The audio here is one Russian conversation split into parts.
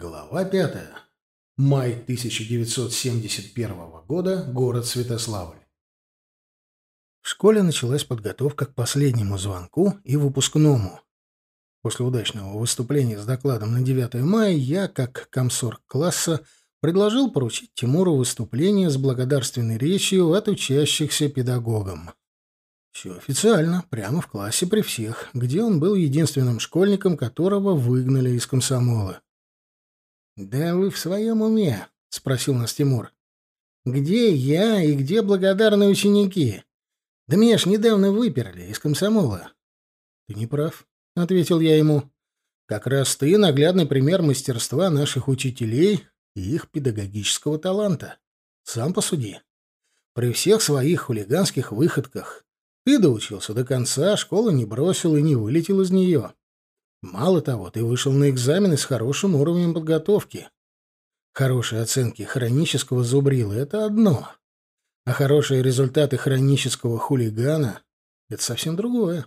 Глава пятая. Май 1971 года. Город Святославль. В школе началась подготовка к последнему звонку и выпускному. После удачного выступления с докладом на 9 мая я, как комсорг класса, предложил поручить Тимуру выступление с благодарственной речью от учащихся педагогам. Все официально, прямо в классе при всех, где он был единственным школьником, которого выгнали из комсомола. «Да вы в своем уме?» — спросил нас Тимур. «Где я и где благодарные ученики? Да меня ж недавно выперли из комсомола». «Ты не прав», — ответил я ему. «Как раз ты наглядный пример мастерства наших учителей и их педагогического таланта. Сам посуди. При всех своих хулиганских выходках ты доучился до конца, школу не бросил и не вылетел из нее. Мало того, ты вышел на экзамены с хорошим уровнем подготовки. Хорошие оценки хронического зубрила — это одно. А хорошие результаты хронического хулигана — это совсем другое.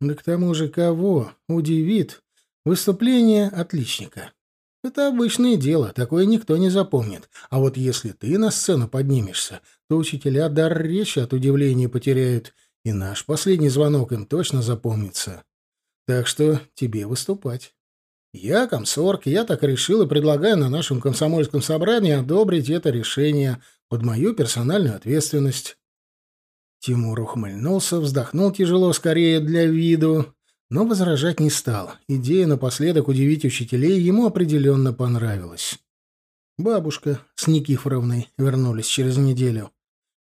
Да к тому же кого удивит выступление отличника? Это обычное дело, такое никто не запомнит. А вот если ты на сцену поднимешься, то учителя дар речи от удивления потеряют, и наш последний звонок им точно запомнится. Так что тебе выступать. Я комсорг, я так решил и предлагаю на нашем комсомольском собрании одобрить это решение под мою персональную ответственность. Тимур ухмыльнулся, вздохнул тяжело, скорее для виду, но возражать не стал. Идея напоследок удивить учителей ему определенно понравилась. Бабушка с Никифоровной вернулись через неделю.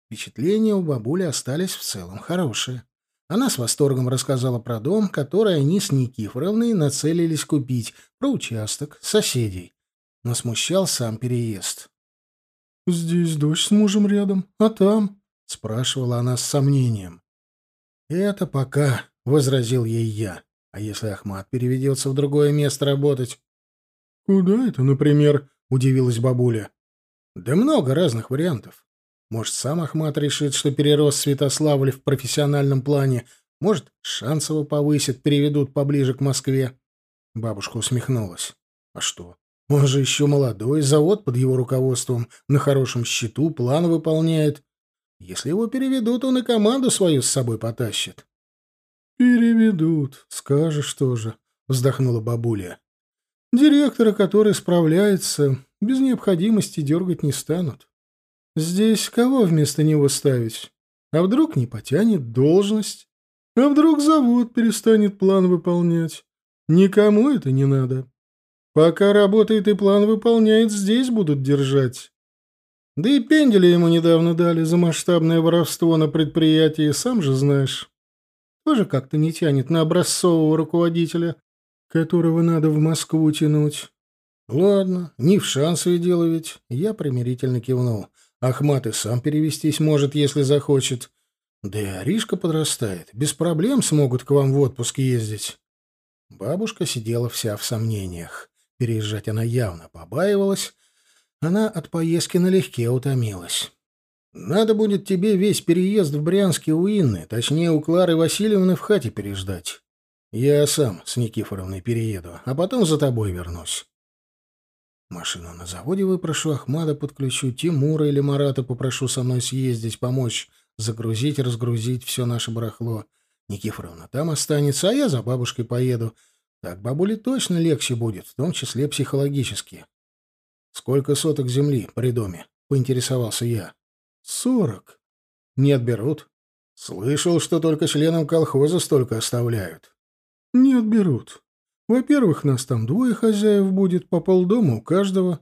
Впечатления у бабули остались в целом хорошие. Она с восторгом рассказала про дом, который они с Никифоровной нацелились купить, про участок, соседей. Но смущал сам переезд. «Здесь дочь с мужем рядом, а там?» — спрашивала она с сомнением. «Это пока», — возразил ей я. «А если Ахмат переведется в другое место работать?» «Куда это, например?» — удивилась бабуля. «Да много разных вариантов. Может, сам Ахмат решит, что перерос Святославль в профессиональном плане. Может, Шансова повысит, переведут поближе к Москве. Бабушка усмехнулась. А что? Он же еще молодой, завод под его руководством на хорошем счету, план выполняет. Если его переведут, он и команду свою с собой потащит. «Переведут, скажешь тоже», — вздохнула бабуля. «Директора, который справляется, без необходимости дергать не станут. Здесь кого вместо него ставить? А вдруг не потянет должность? А вдруг завод перестанет план выполнять? Никому это не надо. Пока работает и план выполняет, здесь будут держать. Да и пенделя ему недавно дали за масштабное воровство на предприятии, сам же знаешь. Тоже как-то не тянет на образцового руководителя, которого надо в Москву тянуть. Ладно, не в шансовое дело ведь. Я примирительно кивнул. Ахмат и сам перевестись может, если захочет. Да и Аришка подрастает. Без проблем смогут к вам в отпуск ездить. Бабушка сидела вся в сомнениях. Переезжать она явно побаивалась. Она от поездки налегке утомилась. Надо будет тебе весь переезд в Брянске у Инны, точнее, у Клары Васильевны в хате переждать. Я сам с Никифоровной перееду, а потом за тобой вернусь. Машину на заводе выпрошу, Ахмада подключу, Тимура или Марата попрошу со мной съездить, помочь загрузить, разгрузить все наше барахло. Никифоровна там останется, а я за бабушкой поеду. Так бабуле точно легче будет, в том числе психологически. Сколько соток земли при доме? Поинтересовался я. Сорок. Не отберут? Слышал, что только членам колхоза столько оставляют. Не отберут. Во-первых, нас там двое хозяев будет, по полдома у каждого.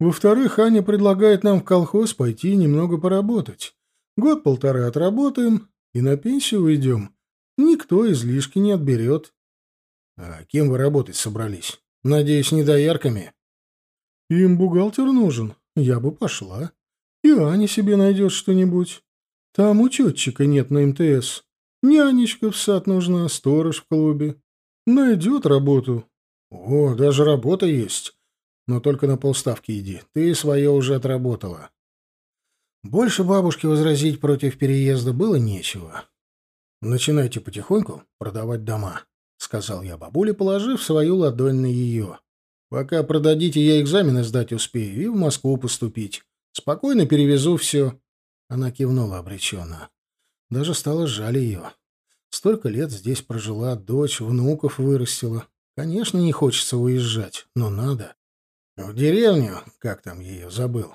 Во-вторых, Аня предлагает нам в колхоз пойти немного поработать. Год-полтора отработаем и на пенсию уйдем. Никто излишки не отберет. А кем вы работать собрались? Надеюсь, не доярками? Им бухгалтер нужен. Я бы пошла. И Аня себе найдет что-нибудь. Там учетчика нет на МТС. Нянечка в сад нужна, сторож в клубе. Найдет работу. О, даже работа есть. Но только на полставки иди. Ты свое уже отработала. Больше бабушке возразить против переезда было нечего. Начинайте потихоньку продавать дома, сказал я бабуле, положив свою ладонь на ее. Пока продадите, я экзамены сдать успею и в Москву поступить. Спокойно перевезу все. Она кивнула обреченно. Даже стало жаль ее. Столько лет здесь прожила, дочь, внуков вырастила. Конечно, не хочется уезжать, но надо. В деревню, как там ее, забыл.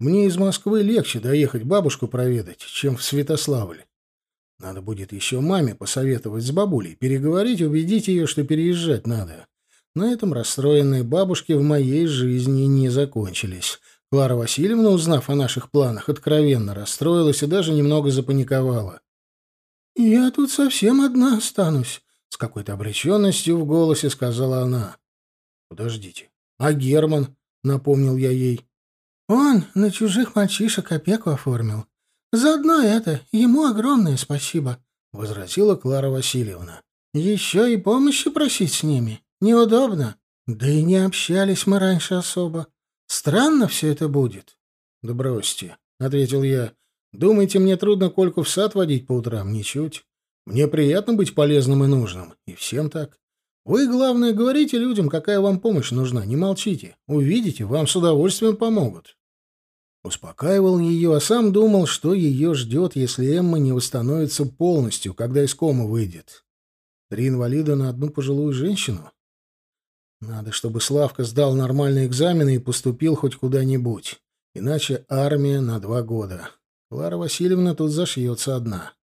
Мне из Москвы легче доехать бабушку проведать, чем в Святославль. Надо будет еще маме посоветовать с бабулей, переговорить, убедить ее, что переезжать надо. На этом расстроенные бабушки в моей жизни не закончились. Клара Васильевна, узнав о наших планах, откровенно расстроилась и даже немного запаниковала. «Я тут совсем одна останусь», — с какой-то обреченностью в голосе сказала она. «Подождите, а Герман?» — напомнил я ей. «Он на чужих мальчишек опеку оформил. Заодно это, ему огромное спасибо», — возразила Клара Васильевна. «Еще и помощи просить с ними. Неудобно. Да и не общались мы раньше особо. Странно все это будет». «Да бросьте», — ответил я. «Думаете, мне трудно Кольку в сад водить по утрам? Ничуть. Мне приятно быть полезным и нужным. И всем так. Вы, главное, говорите людям, какая вам помощь нужна. Не молчите. Увидите, вам с удовольствием помогут». Успокаивал ее, а сам думал, что ее ждет, если Эмма не восстановится полностью, когда из комы выйдет. Три инвалида на одну пожилую женщину? Надо, чтобы Славка сдал нормальные экзамены и поступил хоть куда-нибудь. Иначе армия на два года. Клара Васильевна тут зашьется одна.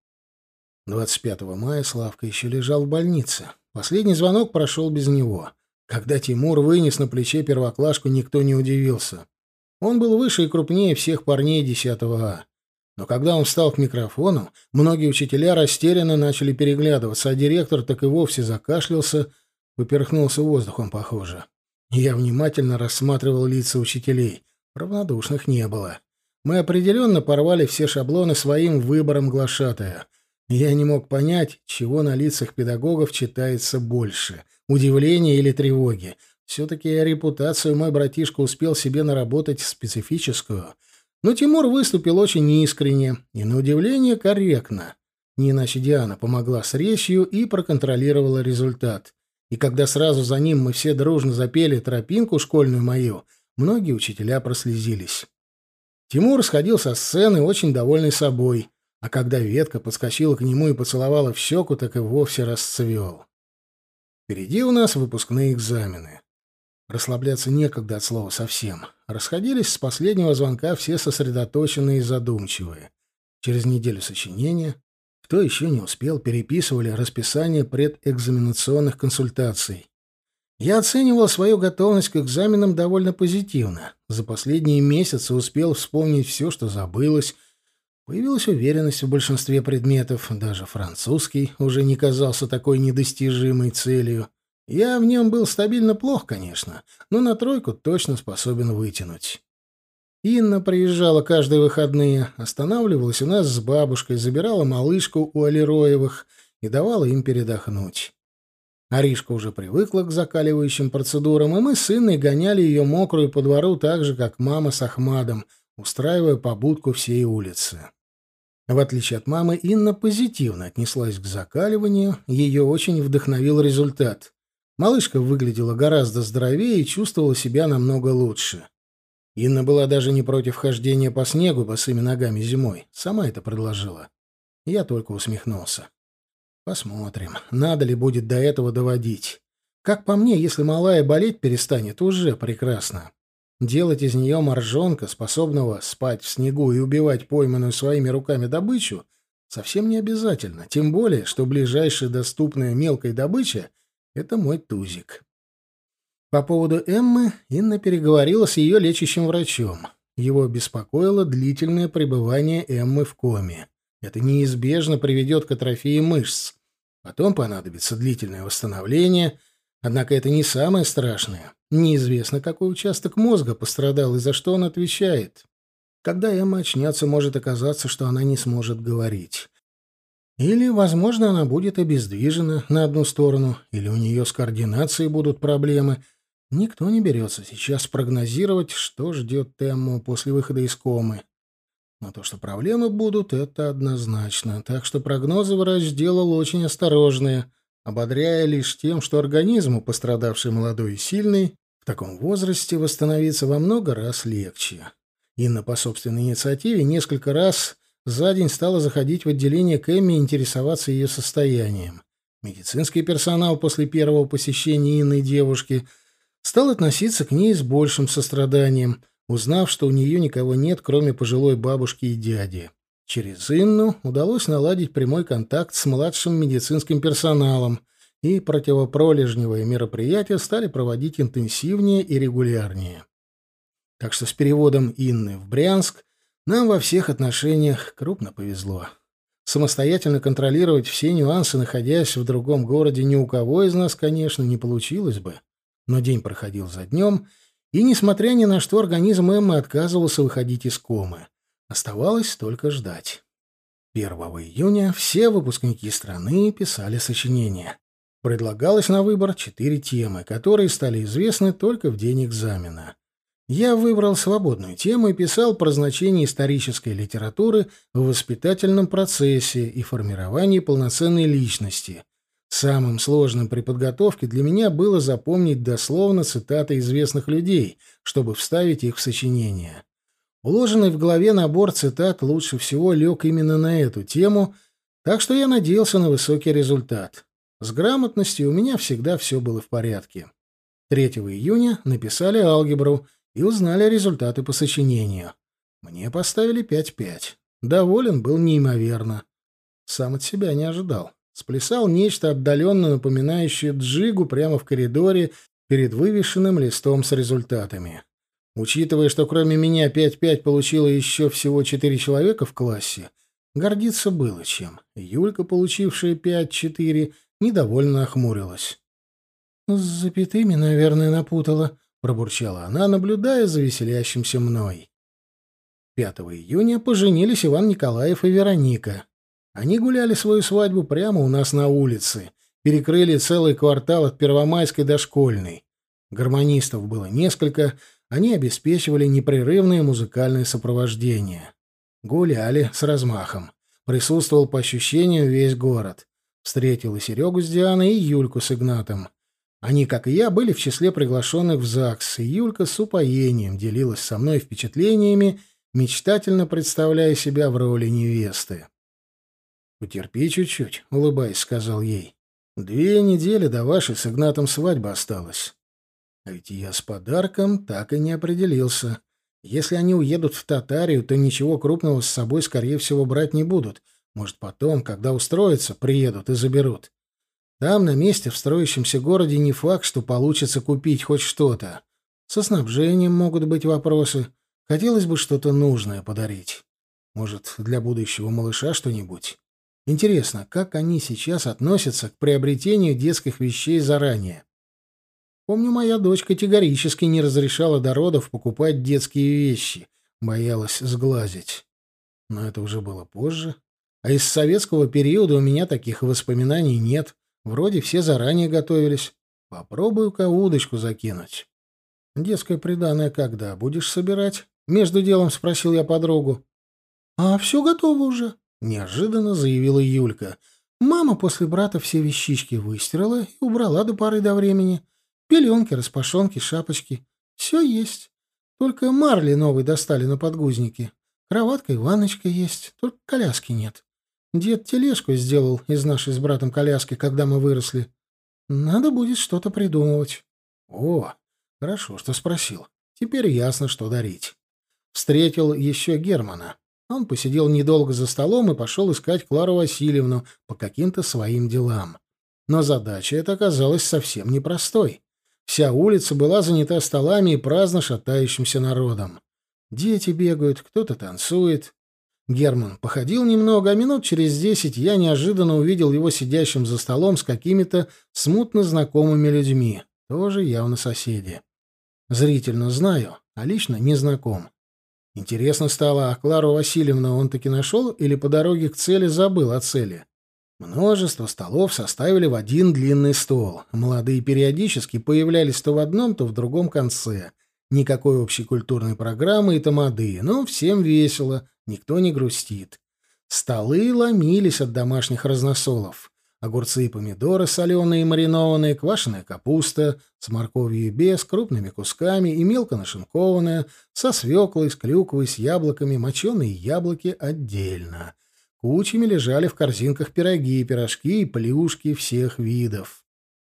25 мая Славка еще лежал в больнице. Последний звонок прошел без него. Когда Тимур вынес на плече первоклашку, никто не удивился. Он был выше и крупнее всех парней 10 А. Но когда он встал к микрофону, многие учителя растерянно начали переглядываться, а директор так и вовсе закашлялся, поперхнулся воздухом, похоже. Я внимательно рассматривал лица учителей. Равнодушных не было. Мы определенно порвали все шаблоны своим выбором глашатая. Я не мог понять, чего на лицах педагогов читается больше — удивления или тревоги. Все-таки репутацию мой братишка успел себе наработать специфическую. Но Тимур выступил очень искренне и, на удивление, корректно. Не иначе Диана помогла с речью и проконтролировала результат. И когда сразу за ним мы все дружно запели тропинку школьную мою, многие учителя прослезились. Тимур сходил со сцены, очень довольный собой, а когда ветка подскочила к нему и поцеловала в щеку, так и вовсе расцвел. Впереди у нас выпускные экзамены. Расслабляться некогда от слова совсем. Расходились с последнего звонка все сосредоточенные и задумчивые. Через неделю сочинения, кто еще не успел, переписывали расписание предэкзаменационных консультаций. Я оценивал свою готовность к экзаменам довольно позитивно. За последние месяцы успел вспомнить все, что забылось. Появилась уверенность в большинстве предметов. Даже французский уже не казался такой недостижимой целью. Я в нем был стабильно плох, конечно, но на тройку точно способен вытянуть. Инна приезжала каждые выходные, останавливалась у нас с бабушкой, забирала малышку у Алироевых и давала им передохнуть. Аришка уже привыкла к закаливающим процедурам, и мы с Инной гоняли ее мокрую по двору так же, как мама с Ахмадом, устраивая побудку всей улицы. В отличие от мамы, Инна позитивно отнеслась к закаливанию, ее очень вдохновил результат. Малышка выглядела гораздо здоровее и чувствовала себя намного лучше. Инна была даже не против хождения по снегу босыми ногами зимой. Сама это предложила. Я только усмехнулся. Посмотрим, надо ли будет до этого доводить. Как по мне, если малая болеть перестанет, уже прекрасно. Делать из нее моржонка, способного спать в снегу и убивать пойманную своими руками добычу, совсем не обязательно. Тем более, что ближайшая доступная мелкой добыча это мой тузик. По поводу Эммы Инна переговорила с ее лечащим врачом. Его беспокоило длительное пребывание Эммы в коме. Это неизбежно приведет к атрофии мышц. Потом понадобится длительное восстановление. Однако это не самое страшное. Неизвестно, какой участок мозга пострадал и за что он отвечает. Когда Эмма очнется, может оказаться, что она не сможет говорить. Или, возможно, она будет обездвижена на одну сторону, или у нее с координацией будут проблемы. Никто не берется сейчас прогнозировать, что ждет Темму после выхода из комы. Но то, что проблемы будут, это однозначно. Так что прогнозы врач сделал очень осторожные, ободряя лишь тем, что организм у пострадавшей молодой и сильной в таком возрасте восстановиться во много раз легче. Инна по собственной инициативе несколько раз за день стала заходить в отделение к Эмме и интересоваться ее состоянием. Медицинский персонал после первого посещения Инны девушки стал относиться к ней с большим состраданием, узнав, что у нее никого нет, кроме пожилой бабушки и дяди. Через Инну удалось наладить прямой контакт с младшим медицинским персоналом, и противопролежневые мероприятия стали проводить интенсивнее и регулярнее. Так что с переводом Инны в Брянск нам во всех отношениях крупно повезло. Самостоятельно контролировать все нюансы, находясь в другом городе, ни у кого из нас, конечно, не получилось бы. Но день проходил за днем, и, несмотря ни на что, организм Эммы отказывался выходить из комы. Оставалось только ждать. 1 июня все выпускники страны писали сочинения. Предлагалось на выбор четыре темы, которые стали известны только в день экзамена. Я выбрал свободную тему и писал про значение исторической литературы в воспитательном процессе и формировании полноценной личности. Самым сложным при подготовке для меня было запомнить дословно цитаты известных людей, чтобы вставить их в сочинение. Уложенный в голове набор цитат лучше всего лег именно на эту тему, так что я надеялся на высокий результат. С грамотностью у меня всегда все было в порядке. 3 июня написали алгебру и узнали результаты по сочинению. Мне поставили 5-5. Доволен был неимоверно. Сам от себя не ожидал. Сплясал нечто отдаленно напоминающее джигу прямо в коридоре перед вывешенным листом с результатами. Учитывая, что кроме меня 5-5 получило еще всего 4 человека в классе, гордиться было чем. Юлька, получившая 5-4, недовольно охмурилась. «С запятыми, наверное, напутала», — пробурчала она, наблюдая за веселящимся мной. 5 июня поженились Иван Николаев и Вероника. Они гуляли свою свадьбу прямо у нас на улице, перекрыли целый квартал от Первомайской до Школьной. Гармонистов было несколько, они обеспечивали непрерывное музыкальное сопровождение. Гуляли с размахом. Присутствовал по ощущению весь город. Встретил и Серегу с Дианой, и Юльку с Игнатом. Они, как и я, были в числе приглашенных в ЗАГС, и Юлька с упоением делилась со мной впечатлениями, мечтательно представляя себя в роли невесты. «Потерпи чуть-чуть», — улыбаясь, сказал ей. «Две недели до вашей с Игнатом свадьбы осталось. А ведь я с подарком так и не определился. Если они уедут в Татарию, то ничего крупного с собой, скорее всего, брать не будут. Может, потом, когда устроятся, приедут и заберут. Там, на месте, в строящемся городе, не факт, что получится купить хоть что-то. Со снабжением могут быть вопросы. Хотелось бы что-то нужное подарить. Может, для будущего малыша что-нибудь? Интересно, как они сейчас относятся к приобретению детских вещей заранее? Помню, моя дочь категорически не разрешала до родов покупать детские вещи, боялась сглазить. Но это уже было позже. А из советского периода у меня таких воспоминаний нет. Вроде все заранее готовились. Попробую-ка удочку закинуть. Детское приданое когда будешь собирать? Между делом спросил я подругу. А все готово уже, неожиданно заявила Юлька. Мама после брата все вещички выстирала и убрала до поры до времени. Пеленки, распашонки, шапочки. Все есть. Только марли новый достали на подгузники. Кроватка и ванночка есть, только коляски нет. Дед тележку сделал из нашей с братом коляски, когда мы выросли. Надо будет что-то придумывать. О, хорошо, что спросил. Теперь ясно, что дарить. Встретил еще Германа. Он посидел недолго за столом и пошел искать Клару Васильевну по каким-то своим делам. Но задача эта оказалась совсем непростой. Вся улица была занята столами и праздно шатающимся народом. Дети бегают, кто-то танцует. Герман походил немного, а минут через десять я неожиданно увидел его сидящим за столом с какими-то смутно знакомыми людьми, тоже явно соседи. Зрительно знаю, а лично не знаком. Интересно стало, а Клару Васильевну он таки нашел или по дороге к цели забыл о цели? Множество столов составили в один длинный стол. Молодые периодически появлялись то в одном, то в другом конце. Никакой общей культурной программы и тамады, но всем весело, никто не грустит. Столы ломились от домашних разносолов. Огурцы и помидоры соленые и маринованные, квашеная капуста с морковью и без, крупными кусками и мелко нашинкованная, со свеклой, с клюквой, с яблоками, моченые яблоки отдельно. Кучами лежали в корзинках пироги, пирожки и плюшки всех видов.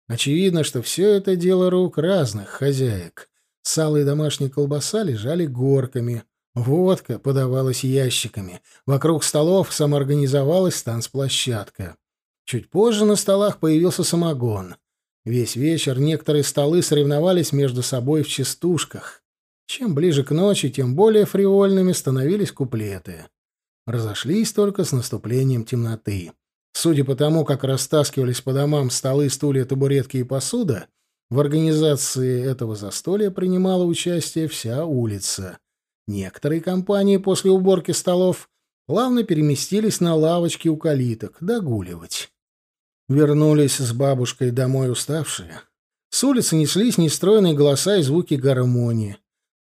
Очевидно, что все это дело рук разных хозяек. Сало и домашняя колбаса лежали горками. Водка подавалась ящиками. Вокруг столов самоорганизовалась танцплощадка. Чуть позже на столах появился самогон. Весь вечер некоторые столы соревновались между собой в частушках. Чем ближе к ночи, тем более фривольными становились куплеты. Разошлись только с наступлением темноты. Судя по тому, как растаскивались по домам столы, стулья, табуретки и посуда, в организации этого застолья принимала участие вся улица. Некоторые компании после уборки столов плавно переместились на лавочки у калиток догуливать. Вернулись с бабушкой домой уставшие. С улицы неслись нестройные голоса и звуки гармонии.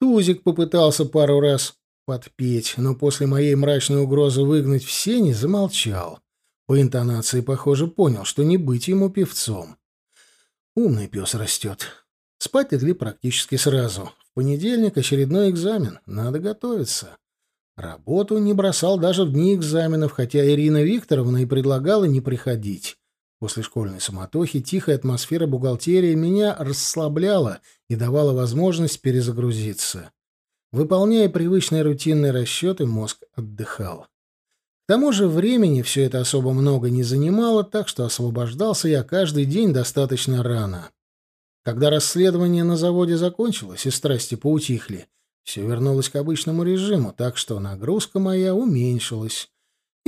Тузик попытался пару раз подпеть, но после моей мрачной угрозы выгнать в сени замолчал. По интонации, похоже, понял, что не быть ему певцом. Умный пес растет. Спать легли практически сразу. В понедельник очередной экзамен. Надо готовиться. Работу не бросал даже в дни экзаменов, хотя Ирина Викторовна и предлагала не приходить. После школьной суматохи тихая атмосфера бухгалтерии меня расслабляла и давала возможность перезагрузиться. Выполняя привычные рутинные расчеты, мозг отдыхал. К тому же времени все это особо много не занимало, так что освобождался я каждый день достаточно рано. Когда расследование на заводе закончилось и страсти поутихли, все вернулось к обычному режиму, так что нагрузка моя уменьшилась.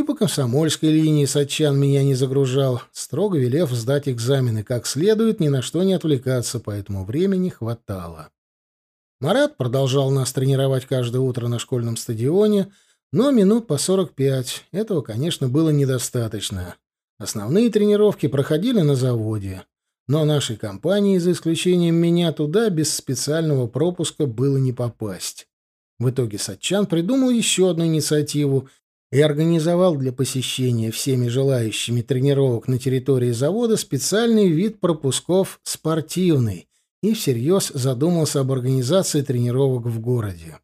И по комсомольской линии Сатчан меня не загружал, строго велев сдать экзамены как следует, ни на что не отвлекаться, поэтому времени хватало. Марат продолжал нас тренировать каждое утро на школьном стадионе, но минут по 45 этого, конечно, было недостаточно. Основные тренировки проходили на заводе, но нашей компании, за исключением меня, туда без специального пропуска было не попасть. В итоге Сатчан придумал еще одну инициативу и организовал для посещения всеми желающими тренировок на территории завода специальный вид пропусков «спортивный» и всерьез задумался об организации тренировок в городе.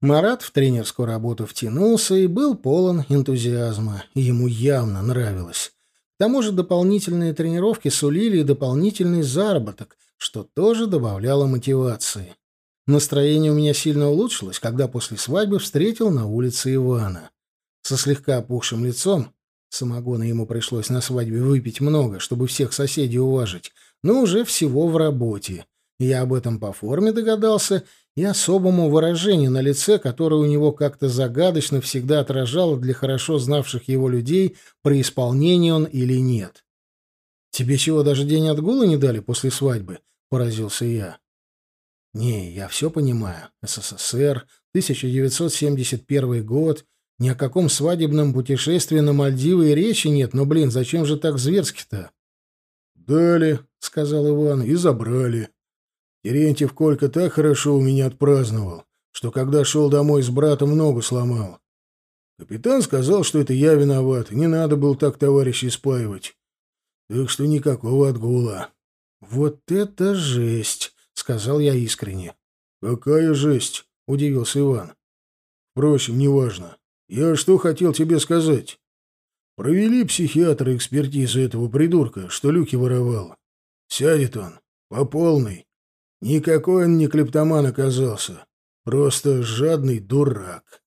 Марат в тренерскую работу втянулся и был полон энтузиазма. Ему явно нравилось. К тому же дополнительные тренировки сулили и дополнительный заработок, что тоже добавляло мотивации. Настроение у меня сильно улучшилось, когда после свадьбы встретил на улице Ивана. Со слегка опухшим лицом, самогона ему пришлось на свадьбе выпить много, чтобы всех соседей уважить, но уже всего в работе. Я об этом по форме догадался и особому выражению на лице, которое у него как-то загадочно всегда отражало для хорошо знавших его людей, при исполнении он или нет. «Тебе чего, даже день отгула не дали после свадьбы?» — поразился я. «Не, я все понимаю. СССР, 1971 год, ни о каком свадебном путешествии на Мальдивы и речи нет, но, блин, зачем же так зверски-то?» «Дали», — сказал Иван, — «и забрали». Терентьев Колька так хорошо у меня отпраздновал, что когда шел домой с братом, ногу сломал. Капитан сказал, что это я виноват, не надо было так товарищей спаивать. Так что никакого отгула. «Вот это жесть!» — сказал я искренне. «Какая жесть?» — удивился Иван. «Впрочем, неважно. Я что хотел тебе сказать? Провели психиатры экспертизу этого придурка, что люки воровал. Сядет он, по полной, Никакой он не клептоман оказался. Просто жадный дурак.